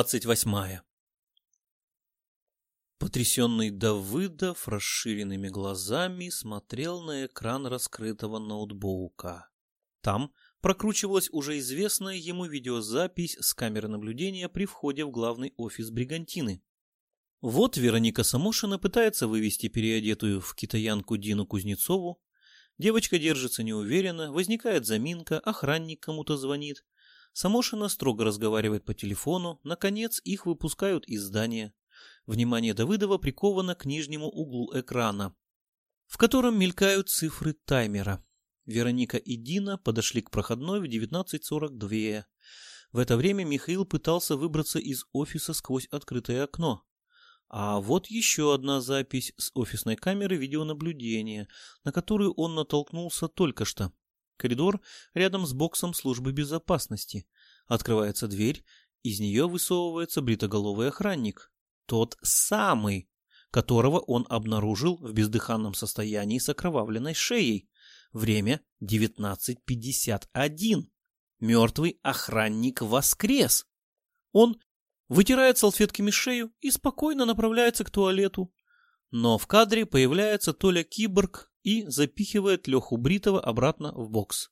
Глава 28 Потрясенный Давыдов расширенными глазами смотрел на экран раскрытого ноутбука. Там прокручивалась уже известная ему видеозапись с камеры наблюдения при входе в главный офис Бригантины. Вот Вероника Самошина пытается вывести переодетую в китаянку Дину Кузнецову. Девочка держится неуверенно, возникает заминка, охранник кому-то звонит. Самошина строго разговаривает по телефону, наконец их выпускают из здания. Внимание Давыдова приковано к нижнему углу экрана, в котором мелькают цифры таймера. Вероника и Дина подошли к проходной в 19.42. В это время Михаил пытался выбраться из офиса сквозь открытое окно. А вот еще одна запись с офисной камеры видеонаблюдения, на которую он натолкнулся только что. Коридор рядом с боксом службы безопасности. Открывается дверь, из нее высовывается бритоголовый охранник. Тот самый, которого он обнаружил в бездыханном состоянии с окровавленной шеей. Время 19.51. Мертвый охранник воскрес. Он вытирает салфетками шею и спокойно направляется к туалету. Но в кадре появляется Толя Киборг и запихивает Леху Бритова обратно в бокс.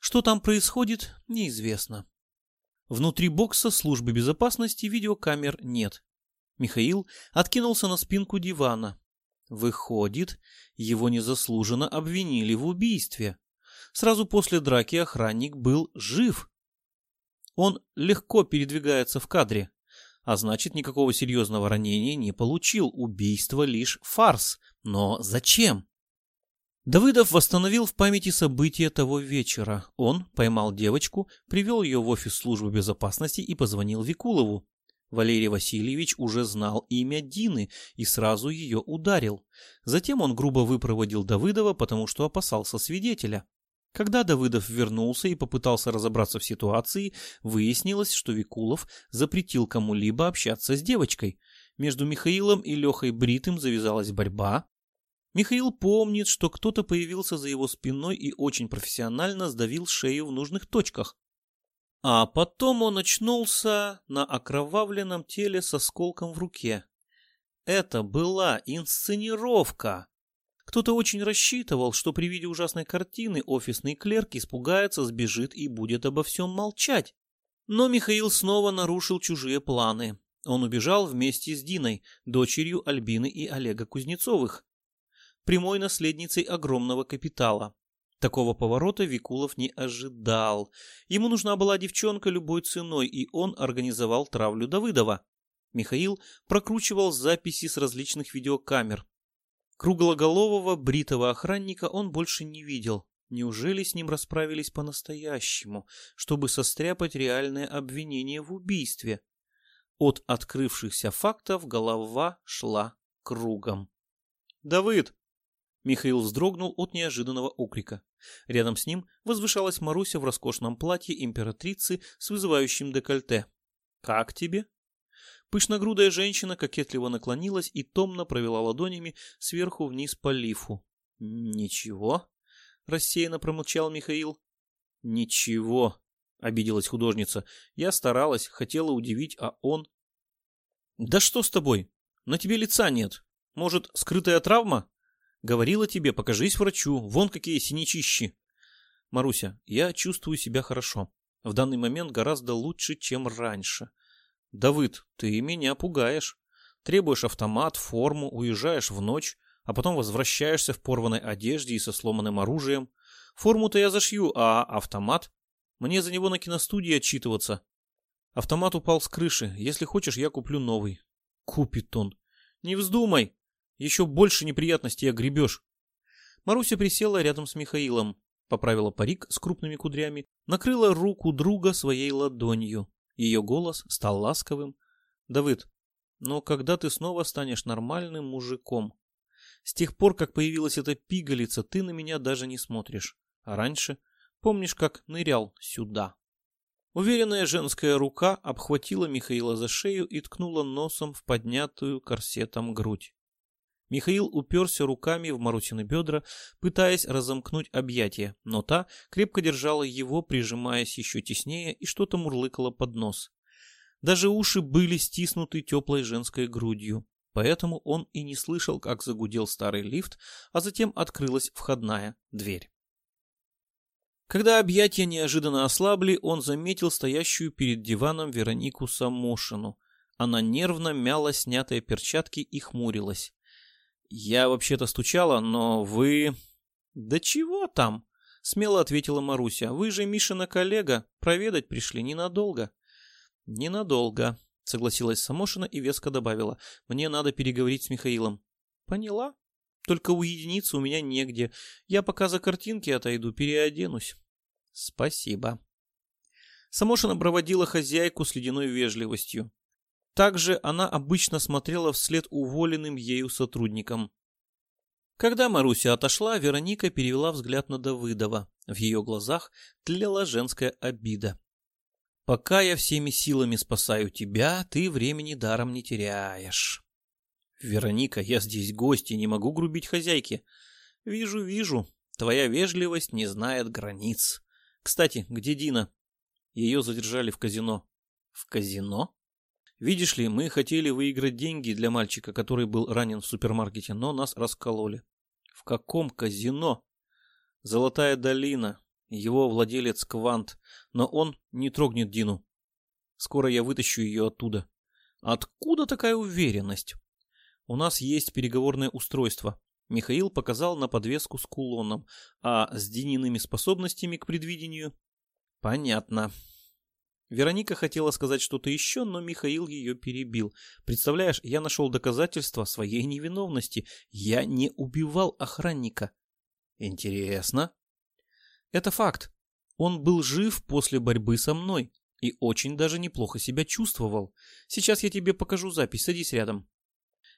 Что там происходит, неизвестно. Внутри бокса службы безопасности видеокамер нет. Михаил откинулся на спинку дивана. Выходит, его незаслуженно обвинили в убийстве. Сразу после драки охранник был жив. Он легко передвигается в кадре, а значит никакого серьезного ранения не получил. Убийство лишь фарс. Но зачем? Давыдов восстановил в памяти события того вечера. Он поймал девочку, привел ее в офис службы безопасности и позвонил Викулову. Валерий Васильевич уже знал имя Дины и сразу ее ударил. Затем он грубо выпроводил Давыдова, потому что опасался свидетеля. Когда Давыдов вернулся и попытался разобраться в ситуации, выяснилось, что Викулов запретил кому-либо общаться с девочкой. Между Михаилом и Лехой Бритым завязалась борьба. Михаил помнит, что кто-то появился за его спиной и очень профессионально сдавил шею в нужных точках. А потом он очнулся на окровавленном теле с осколком в руке. Это была инсценировка. Кто-то очень рассчитывал, что при виде ужасной картины офисный клерк испугается, сбежит и будет обо всем молчать. Но Михаил снова нарушил чужие планы. Он убежал вместе с Диной, дочерью Альбины и Олега Кузнецовых, прямой наследницей огромного капитала. Такого поворота Викулов не ожидал. Ему нужна была девчонка любой ценой, и он организовал травлю Давыдова. Михаил прокручивал записи с различных видеокамер. Круглоголового бритого охранника он больше не видел. Неужели с ним расправились по-настоящему, чтобы состряпать реальное обвинение в убийстве? От открывшихся фактов голова шла кругом. «Давыд!» Михаил вздрогнул от неожиданного окрика. Рядом с ним возвышалась Маруся в роскошном платье императрицы с вызывающим декольте. «Как тебе?» Пышногрудая женщина кокетливо наклонилась и томно провела ладонями сверху вниз по лифу. «Ничего», — рассеянно промолчал Михаил. «Ничего», — обиделась художница. «Я старалась, хотела удивить, а он...» «Да что с тобой? На тебе лица нет. Может, скрытая травма?» Говорила тебе, покажись врачу, вон какие синячищи. Маруся, я чувствую себя хорошо. В данный момент гораздо лучше, чем раньше. Давыд, ты меня пугаешь. Требуешь автомат, форму, уезжаешь в ночь, а потом возвращаешься в порванной одежде и со сломанным оружием. Форму-то я зашью, а автомат? Мне за него на киностудии отчитываться. Автомат упал с крыши. Если хочешь, я куплю новый. Купит он. Не вздумай. Еще больше неприятностей огребешь. Маруся присела рядом с Михаилом, поправила парик с крупными кудрями, накрыла руку друга своей ладонью. Ее голос стал ласковым. «Давыд, но когда ты снова станешь нормальным мужиком? С тех пор, как появилась эта пигалица, ты на меня даже не смотришь. А раньше, помнишь, как нырял сюда?» Уверенная женская рука обхватила Михаила за шею и ткнула носом в поднятую корсетом грудь. Михаил уперся руками в Марусины бедра, пытаясь разомкнуть объятия, но та крепко держала его, прижимаясь еще теснее, и что-то мурлыкала под нос. Даже уши были стиснуты теплой женской грудью, поэтому он и не слышал, как загудел старый лифт, а затем открылась входная дверь. Когда объятия неожиданно ослабли, он заметил стоящую перед диваном Веронику Самошину. Она нервно мяла снятые перчатки и хмурилась. «Я вообще-то стучала, но вы...» «Да чего там?» — смело ответила Маруся. «Вы же Мишина коллега, проведать пришли ненадолго». «Ненадолго», — согласилась Самошина и веско добавила. «Мне надо переговорить с Михаилом». «Поняла. Только уединиться у меня негде. Я пока за картинки отойду, переоденусь». «Спасибо». Самошина проводила хозяйку с ледяной вежливостью. Также она обычно смотрела вслед уволенным ею сотрудникам. Когда Маруся отошла, Вероника перевела взгляд на Давыдова. В ее глазах тлела женская обида. «Пока я всеми силами спасаю тебя, ты времени даром не теряешь». «Вероника, я здесь гость и не могу грубить хозяйке». «Вижу, вижу. Твоя вежливость не знает границ. Кстати, где Дина?» Ее задержали в казино. «В казино?» Видишь ли, мы хотели выиграть деньги для мальчика, который был ранен в супермаркете, но нас раскололи. В каком казино? Золотая долина. Его владелец Квант, но он не трогнет Дину. Скоро я вытащу ее оттуда. Откуда такая уверенность? У нас есть переговорное устройство. Михаил показал на подвеску с кулоном, а с Диниными способностями к предвидению... Понятно. Вероника хотела сказать что-то еще, но Михаил ее перебил. Представляешь, я нашел доказательства своей невиновности. Я не убивал охранника. Интересно. Это факт. Он был жив после борьбы со мной и очень даже неплохо себя чувствовал. Сейчас я тебе покажу запись, садись рядом.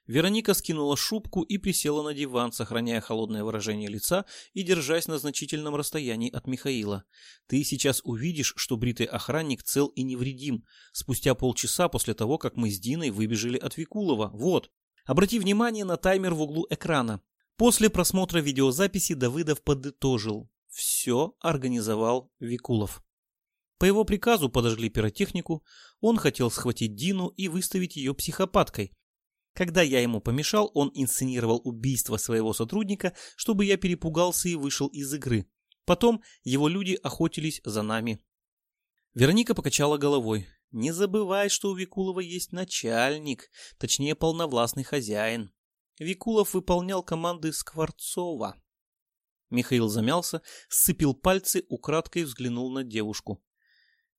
Вероника скинула шубку и присела на диван, сохраняя холодное выражение лица и держась на значительном расстоянии от Михаила. «Ты сейчас увидишь, что бритый охранник цел и невредим, спустя полчаса после того, как мы с Диной выбежали от Викулова. Вот. Обрати внимание на таймер в углу экрана. После просмотра видеозаписи Давыдов подытожил. Все организовал Викулов. По его приказу подожгли пиротехнику, он хотел схватить Дину и выставить ее психопаткой, когда я ему помешал, он инсценировал убийство своего сотрудника, чтобы я перепугался и вышел из игры. Потом его люди охотились за нами. Вероника покачала головой. Не забывай, что у Викулова есть начальник, точнее полновластный хозяин. Викулов выполнял команды Скворцова. Михаил замялся, сцепил пальцы, украдкой взглянул на девушку.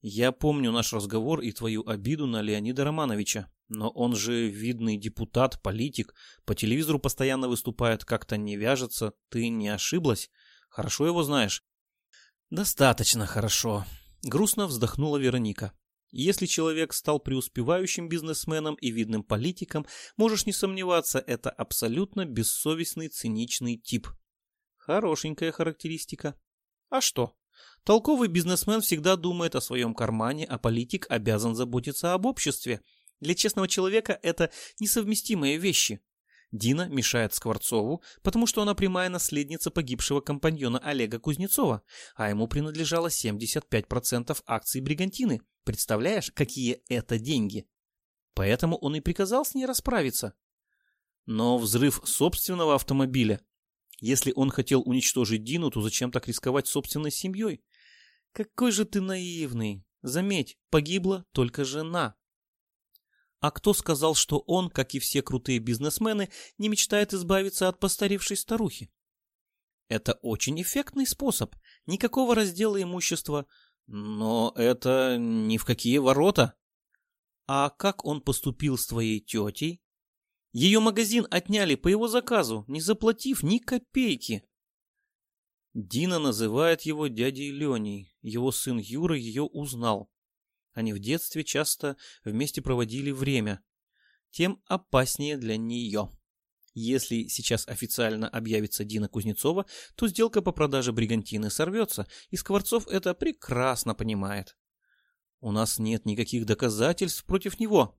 «Я помню наш разговор и твою обиду на Леонида Романовича. Но он же видный депутат, политик, по телевизору постоянно выступает, как-то не вяжется. Ты не ошиблась? Хорошо его знаешь? Достаточно хорошо. Грустно вздохнула Вероника. Если человек стал преуспевающим бизнесменом и видным политиком, можешь не сомневаться, это абсолютно бессовестный, циничный тип. Хорошенькая характеристика. А что? Толковый бизнесмен всегда думает о своем кармане, а политик обязан заботиться об обществе – для честного человека это несовместимые вещи. Дина мешает Скворцову, потому что она прямая наследница погибшего компаньона Олега Кузнецова, а ему принадлежало 75% акций Бригантины. Представляешь, какие это деньги? Поэтому он и приказал с ней расправиться. Но взрыв собственного автомобиля. Если он хотел уничтожить Дину, то зачем так рисковать собственной семьей? Какой же ты наивный. Заметь, погибла только жена. А кто сказал, что он, как и все крутые бизнесмены, не мечтает избавиться от постаревшей старухи? Это очень эффектный способ. Никакого раздела имущества. Но это ни в какие ворота. А как он поступил с твоей тетей? Ее магазин отняли по его заказу, не заплатив ни копейки. Дина называет его дядей Леней. Его сын Юра ее узнал. Они в детстве часто вместе проводили время. Тем опаснее для нее. Если сейчас официально объявится Дина Кузнецова, то сделка по продаже бригантины сорвется, и Скворцов это прекрасно понимает. У нас нет никаких доказательств против него.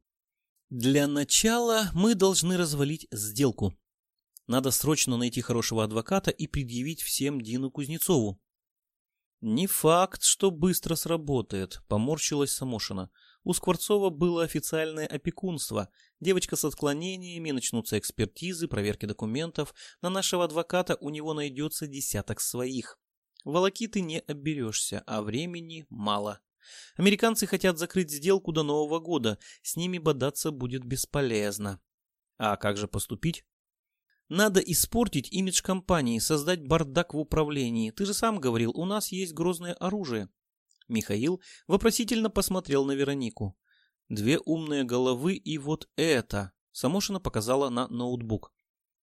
Для начала мы должны развалить сделку. Надо срочно найти хорошего адвоката и предъявить всем Дину Кузнецову. Не факт, что быстро сработает, поморщилась Самошина. У Скворцова было официальное опекунство. Девочка с отклонениями, начнутся экспертизы, проверки документов. На нашего адвоката у него найдется десяток своих. Волокиты не оберешься, а времени мало. Американцы хотят закрыть сделку до Нового года, с ними бодаться будет бесполезно. А как же поступить? Надо испортить имидж компании, создать бардак в управлении. Ты же сам говорил, у нас есть грозное оружие. Михаил вопросительно посмотрел на Веронику. Две умные головы и вот это. Самошина показала на ноутбук.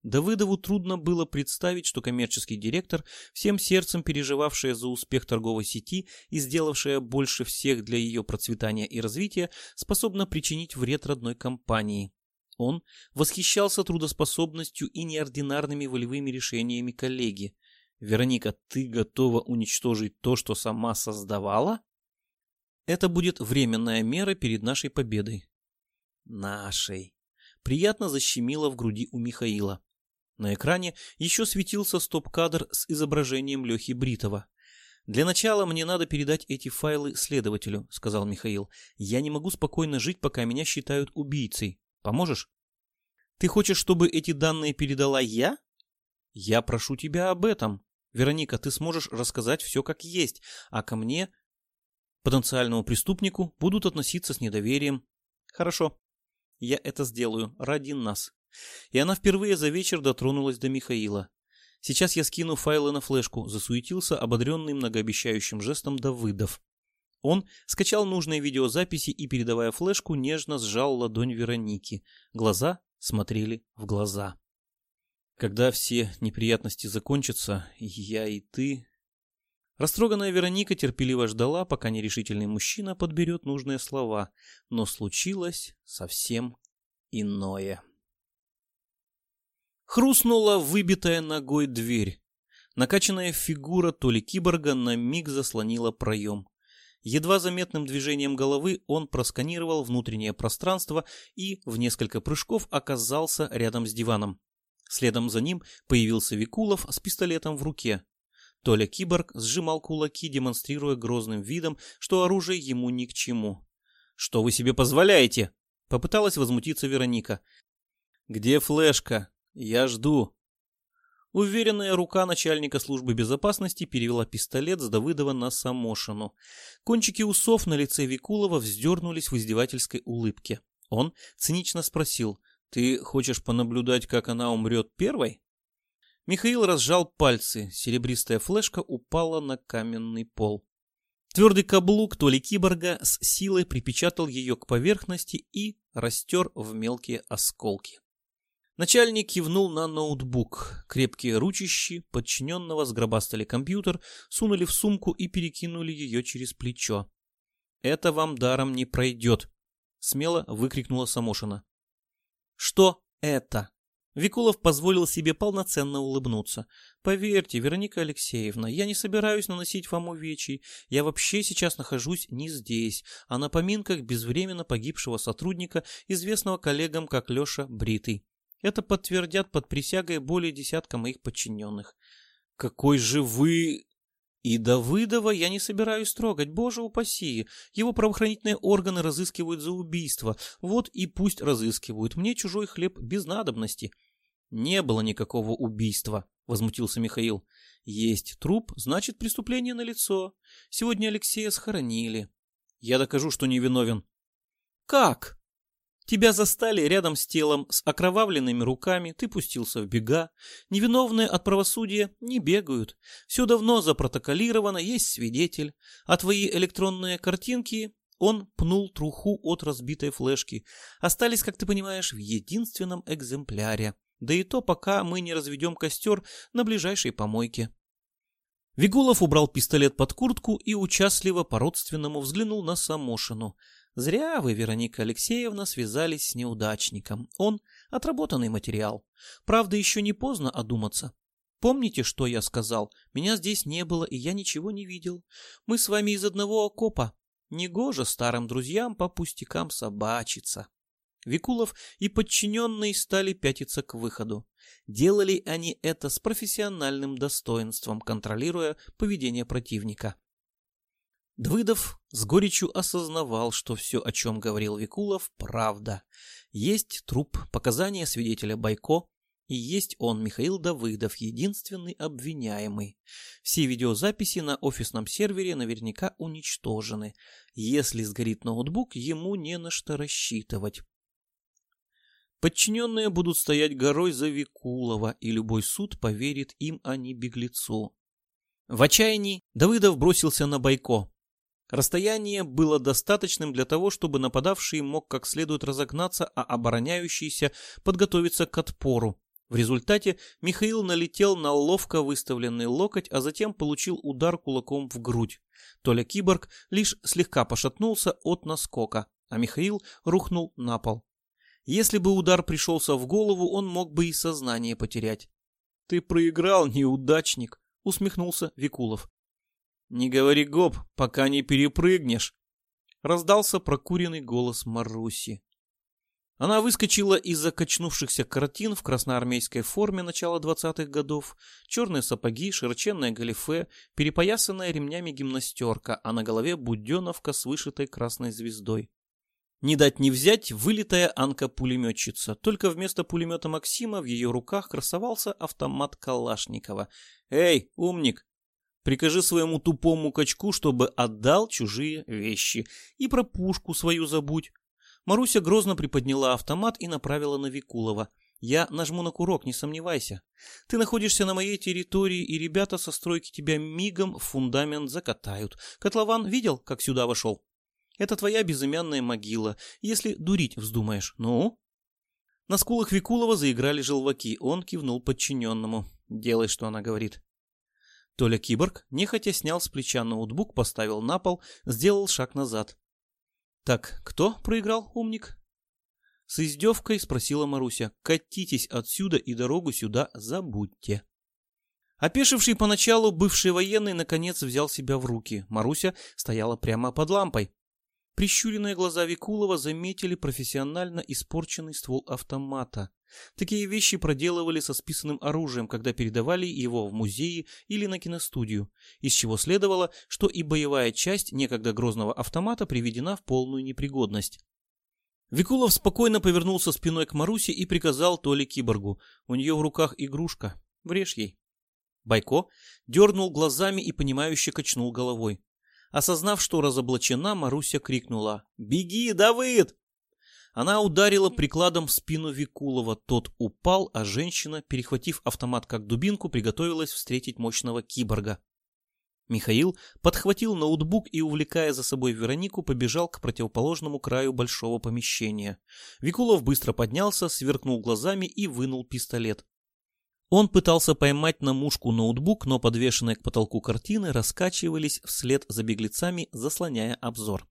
Давыдову трудно было представить, что коммерческий директор, всем сердцем переживавшая за успех торговой сети и сделавшая больше всех для ее процветания и развития, способна причинить вред родной компании. Он восхищался трудоспособностью и неординарными волевыми решениями коллеги. «Вероника, ты готова уничтожить то, что сама создавала?» «Это будет временная мера перед нашей победой». «Нашей». Приятно защемило в груди у Михаила. На экране еще светился стоп-кадр с изображением Лехи Бритова. «Для начала мне надо передать эти файлы следователю», — сказал Михаил. «Я не могу спокойно жить, пока меня считают убийцей. Поможешь?» «Ты хочешь, чтобы эти данные передала я?» «Я прошу тебя об этом. Вероника, ты сможешь рассказать все как есть, а ко мне, потенциальному преступнику, будут относиться с недоверием». «Хорошо. Я это сделаю ради нас». И она впервые за вечер дотронулась до Михаила. Сейчас я скину файлы на флешку, засуетился ободренный многообещающим жестом Давыдов. Он скачал нужные видеозаписи и, передавая флешку, нежно сжал ладонь Вероники. Глаза смотрели в глаза. Когда все неприятности закончатся, я и ты... Растроганная Вероника терпеливо ждала, пока нерешительный мужчина подберет нужные слова, но случилось совсем иное. Хрустнула выбитая ногой дверь. Накачанная фигура то ли киборга на миг заслонила проем. Едва заметным движением головы он просканировал внутреннее пространство и в несколько прыжков оказался рядом с диваном. Следом за ним появился Викулов с пистолетом в руке. Толя Киборг сжимал кулаки, демонстрируя грозным видом, что оружие ему ни к чему. «Что вы себе позволяете?» — попыталась возмутиться Вероника. «Где флешка?» «Я жду». Уверенная рука начальника службы безопасности перевела пистолет с Давыдова на Самошину. Кончики усов на лице Викулова вздернулись в издевательской улыбке. Он цинично спросил, «Ты хочешь понаблюдать, как она умрет первой?» Михаил разжал пальцы, серебристая флешка упала на каменный пол. Твердый каблук Толи Киборга с силой припечатал ее к поверхности и растер в мелкие осколки. Начальник кивнул на ноутбук. Крепкие ручищи подчиненного сгробастали компьютер, сунули в сумку и перекинули ее через плечо. «Это вам даром не пройдет», — смело выкрикнула Самошина. «Что это?» Викулов позволил себе полноценно улыбнуться. «Поверьте, Вероника Алексеевна, я не собираюсь наносить вам увечий. Я вообще сейчас нахожусь не здесь, а на поминках безвременно погибшего сотрудника, известного коллегам как Леша Бритый. Это подтвердят под присягой более десятка моих подчиненных. Какой же вы... И Давыдова я не собираюсь трогать, боже упаси. Его правоохранительные органы разыскивают за убийство. Вот и пусть разыскивают. Мне чужой хлеб без надобности. Не было никакого убийства, возмутился Михаил. Есть труп, значит преступление налицо. Сегодня Алексея схоронили. Я докажу, что не виновен. Как? Тебя застали рядом с телом с окровавленными руками, ты пустился в бега. Невиновные от правосудия не бегают. Все давно запротоколировано, есть свидетель. А твои электронные картинки он пнул труху от разбитой флешки. Остались, как ты понимаешь, в единственном экземпляре. Да и то, пока мы не разведем костер на ближайшей помойке. Вигулов убрал пистолет под куртку и участливо по-родственному взглянул на Самошину. Зря вы, Вероника Алексеевна, связались с неудачником. Он — отработанный материал. Правда, еще не поздно одуматься. Помните, что я сказал? Меня здесь не было, и я ничего не видел. Мы с вами из одного окопа. Негоже старым друзьям по пустякам собачиться. Викулов и подчиненные стали пятиться к выходу. Делали они это с профессиональным достоинством, контролируя поведение противника. Двыдов с горечью осознавал, что все, о чем говорил Викулов, правда. Есть труп, показания свидетеля Байко, и есть он, Михаил Давыдов, единственный обвиняемый. Все видеозаписи на офисном сервере наверняка уничтожены. Если сгорит ноутбук, ему не на что рассчитывать. Подчиненные будут стоять горой за Викулова, и любой суд поверит им, а не беглецу. В отчаянии Давыдов бросился на Байко. Расстояние было достаточным для того, чтобы нападавший мог как следует разогнаться, а обороняющийся подготовиться к отпору. В результате Михаил налетел на ловко выставленный локоть, а затем получил удар кулаком в грудь. Толя Киборг лишь слегка пошатнулся от наскока, а Михаил рухнул на пол. Если бы удар пришелся в голову, он мог бы и сознание потерять. «Ты проиграл, неудачник!» — усмехнулся Викулов. «Не говори гоп, пока не перепрыгнешь!» Раздался прокуренный голос Маруси. Она выскочила из-за качнувшихся картин в красноармейской форме начала 20-х годов, черные сапоги, широченное галифе, перепоясанная ремнями гимнастерка, а на голове буденовка с вышитой красной звездой. Не дать не взять вылитая Анка-пулеметчица, только вместо пулемета Максима в ее руках красовался автомат Калашникова. «Эй, умник, Прикажи своему тупому качку, чтобы отдал чужие вещи. И про пушку свою забудь. Маруся грозно приподняла автомат и направила на Викулова. Я нажму на курок, не сомневайся. Ты находишься на моей территории, и ребята со стройки тебя мигом в фундамент закатают. Котлован видел, как сюда вошел? Это твоя безымянная могила, если дурить вздумаешь. Ну? На скулах Викулова заиграли желваки. Он кивнул подчиненному. Делай, что она говорит. Толя Киборг нехотя снял с плеча ноутбук, поставил на пол, сделал шаг назад. «Так, кто проиграл, умник?» С издевкой спросила Маруся. «Катитесь отсюда и дорогу сюда забудьте». Опешивший поначалу бывший военный наконец взял себя в руки. Маруся стояла прямо под лампой. Прищуренные глаза Викулова заметили профессионально испорченный ствол автомата. Такие вещи проделывали со списанным оружием, когда передавали его в музеи или на киностудию, из чего следовало, что и боевая часть некогда грозного автомата приведена в полную непригодность. Викулов спокойно повернулся спиной к Марусе и приказал Толе Киборгу. У нее в руках игрушка. Врежь ей. Байко дернул глазами и понимающе качнул головой. Осознав, что разоблачена, Маруся крикнула «Беги, Давыд!». Она ударила прикладом в спину Викулова. Тот упал, а женщина, перехватив автомат как дубинку, приготовилась встретить мощного киборга. Михаил подхватил ноутбук и, увлекая за собой Веронику, побежал к противоположному краю большого помещения. Викулов быстро поднялся, сверкнул глазами и вынул пистолет. Он пытался поймать на мушку ноутбук, но подвешенные к потолку картины раскачивались вслед за беглецами, заслоняя обзор.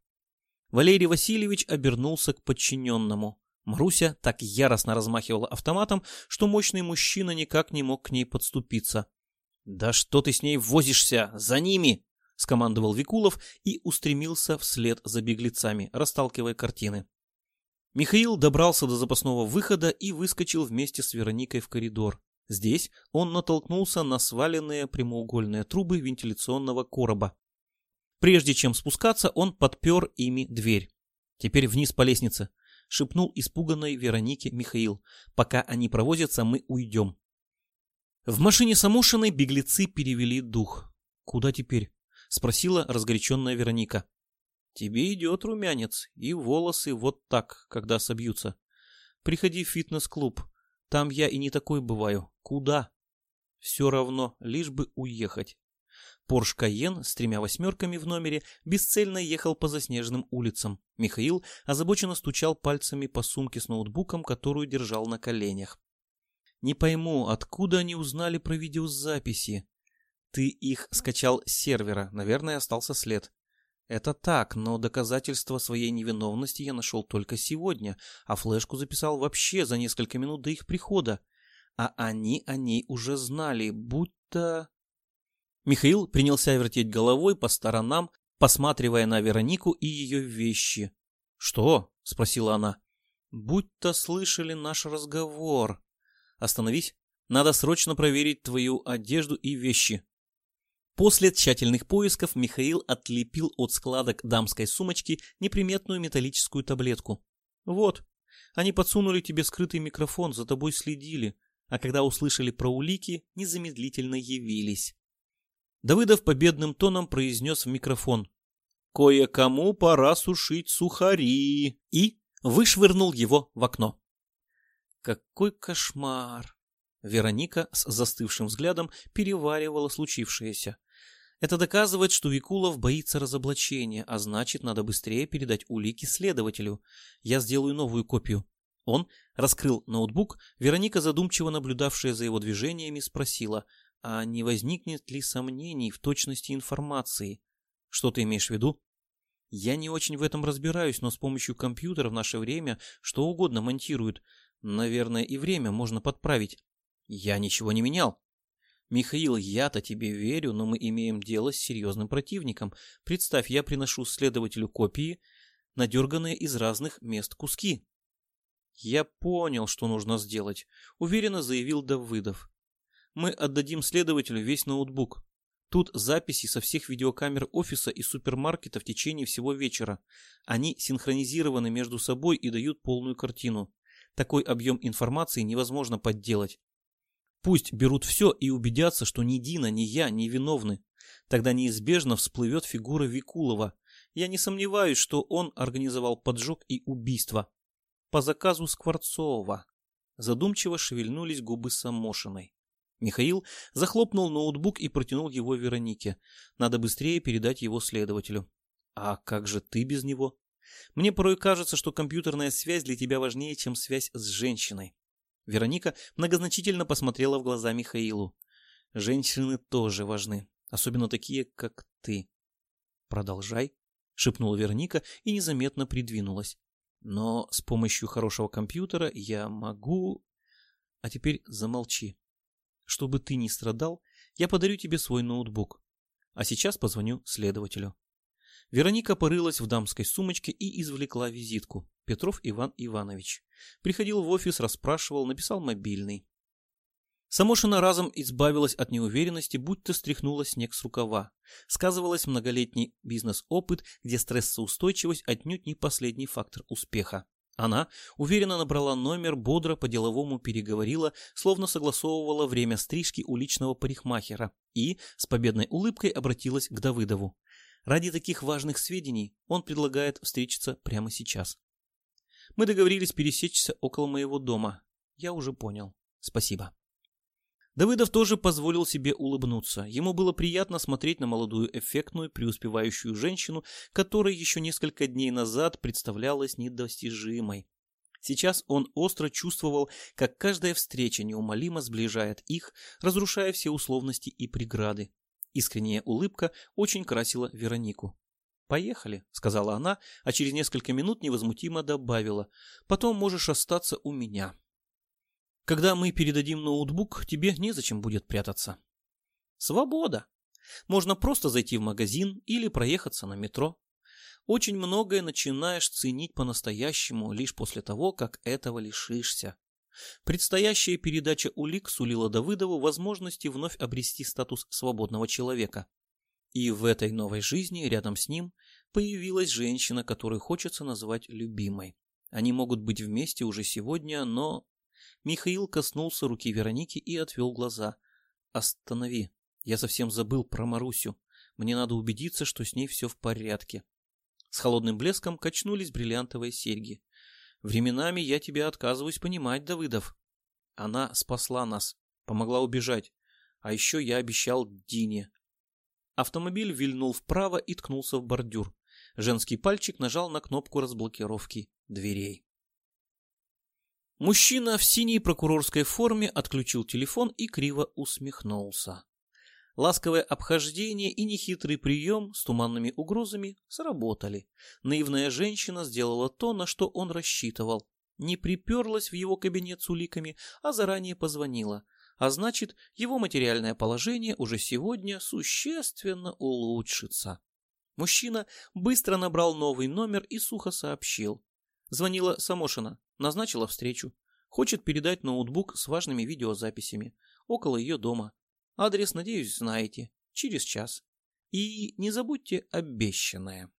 Валерий Васильевич обернулся к подчиненному. Маруся так яростно размахивала автоматом, что мощный мужчина никак не мог к ней подступиться. «Да что ты с ней возишься? За ними!» — скомандовал Викулов и устремился вслед за беглецами, расталкивая картины. Михаил добрался до запасного выхода и выскочил вместе с Вероникой в коридор. Здесь он натолкнулся на сваленные прямоугольные трубы вентиляционного короба. Прежде чем спускаться, он подпер ими дверь. «Теперь вниз по лестнице», — шепнул испуганной Веронике Михаил. «Пока они провозятся, мы уйдем». В машине Самошиной беглецы перевели дух. «Куда теперь?» — спросила разгоряченная Вероника. «Тебе идет румянец, и волосы вот так, когда собьются. Приходи в фитнес-клуб, там я и не такой бываю. Куда? Все равно, лишь бы уехать. Порш Кайен с тремя восьмерками в номере бесцельно ехал по заснеженным улицам. Михаил озабоченно стучал пальцами по сумке с ноутбуком, которую держал на коленях. «Не пойму, откуда они узнали про видеозаписи?» «Ты их скачал с сервера, наверное, остался след. Это так, но доказательства своей невиновности я нашел только сегодня, а флешку записал вообще за несколько минут до их прихода. А они о ней уже знали, будто... Михаил принялся вертеть головой по сторонам, посматривая на Веронику и ее вещи. «Что?» — спросила она. «Будто слышали наш разговор. Остановись, надо срочно проверить твою одежду и вещи». После тщательных поисков Михаил отлепил от складок дамской сумочки неприметную металлическую таблетку. «Вот, они подсунули тебе скрытый микрофон, за тобой следили, а когда услышали про улики, незамедлительно явились». Давыдов победным тоном произнес в микрофон. «Кое-кому пора сушить сухари!» и вышвырнул его в окно. Какой кошмар! Вероника с застывшим взглядом переваривала случившееся. Это доказывает, что Викулов боится разоблачения, а значит, надо быстрее передать улики следователю. Я сделаю новую копию. Он раскрыл ноутбук, Вероника, задумчиво наблюдавшая за его движениями, спросила, а не возникнет ли сомнений в точности информации? Что ты имеешь в виду? Я не очень в этом разбираюсь, но с помощью компьютера в наше время что угодно монтируют. Наверное, и время можно подправить. Я ничего не менял. Михаил, я-то тебе верю, но мы имеем дело с серьезным противником. Представь, я приношу следователю копии, надерганные из разных мест куски. Я понял, что нужно сделать, уверенно заявил Давыдов. Мы отдадим следователю весь ноутбук. Тут записи со всех видеокамер офиса и супермаркета в течение всего вечера. Они синхронизированы между собой и дают полную картину. Такой объем информации невозможно подделать. Пусть берут все и убедятся, что ни Дина, ни я не виновны. Тогда неизбежно всплывет фигура Викулова. Я не сомневаюсь, что он организовал поджог и убийство. По заказу Скворцова. Задумчиво шевельнулись губы Самошиной. Михаил захлопнул ноутбук и протянул его Веронике. Надо быстрее передать его следователю. А как же ты без него? Мне порой кажется, что компьютерная связь для тебя важнее, чем связь с женщиной. Вероника многозначительно посмотрела в глаза Михаилу. Женщины тоже важны, особенно такие, как ты. Продолжай, шепнула Вероника и незаметно придвинулась. Но с помощью хорошего компьютера я могу... А теперь замолчи. Чтобы ты не страдал, я подарю тебе свой ноутбук. А сейчас позвоню следователю. Вероника порылась в дамской сумочке и извлекла визитку. Петров Иван Иванович. Приходил в офис, расспрашивал, написал мобильный. Самошина разом избавилась от неуверенности, будто стряхнула снег с рукава. Сказывалась многолетний бизнес-опыт, где стрессоустойчивость отнюдь не последний фактор успеха. Она уверенно набрала номер, бодро по-деловому переговорила, словно согласовывала время стрижки уличного парикмахера и с победной улыбкой обратилась к Давыдову. Ради таких важных сведений он предлагает встретиться прямо сейчас. Мы договорились пересечься около моего дома. Я уже понял. Спасибо. Давыдов тоже позволил себе улыбнуться. Ему было приятно смотреть на молодую, эффектную, преуспевающую женщину, которая еще несколько дней назад представлялась недостижимой. Сейчас он остро чувствовал, как каждая встреча неумолимо сближает их, разрушая все условности и преграды. Искренняя улыбка очень красила Веронику. «Поехали», — сказала она, а через несколько минут невозмутимо добавила. «Потом можешь остаться у меня». Когда мы передадим ноутбук, тебе незачем будет прятаться. Свобода. Можно просто зайти в магазин или проехаться на метро. Очень многое начинаешь ценить по-настоящему лишь после того, как этого лишишься. Предстоящая передача улик сулила Давыдову возможности вновь обрести статус свободного человека. И в этой новой жизни рядом с ним появилась женщина, которую хочется назвать любимой. Они могут быть вместе уже сегодня, но Михаил коснулся руки Вероники и отвел глаза. «Останови. Я совсем забыл про Марусю. Мне надо убедиться, что с ней все в порядке». С холодным блеском качнулись бриллиантовые серьги. «Временами я тебя отказываюсь понимать, Давыдов. Она спасла нас, помогла убежать. А еще я обещал Дине». Автомобиль вильнул вправо и ткнулся в бордюр. Женский пальчик нажал на кнопку разблокировки дверей. Мужчина в синей прокурорской форме отключил телефон и криво усмехнулся. Ласковое обхождение и нехитрый прием с туманными угрозами сработали. Наивная женщина сделала то, на что он рассчитывал. Не приперлась в его кабинет с уликами, а заранее позвонила. А значит, его материальное положение уже сегодня существенно улучшится. Мужчина быстро набрал новый номер и сухо сообщил. Звонила Самошина. Назначила встречу. Хочет передать ноутбук с важными видеозаписями. Около ее дома. Адрес, надеюсь, знаете. через час. И не забудьте обещанное.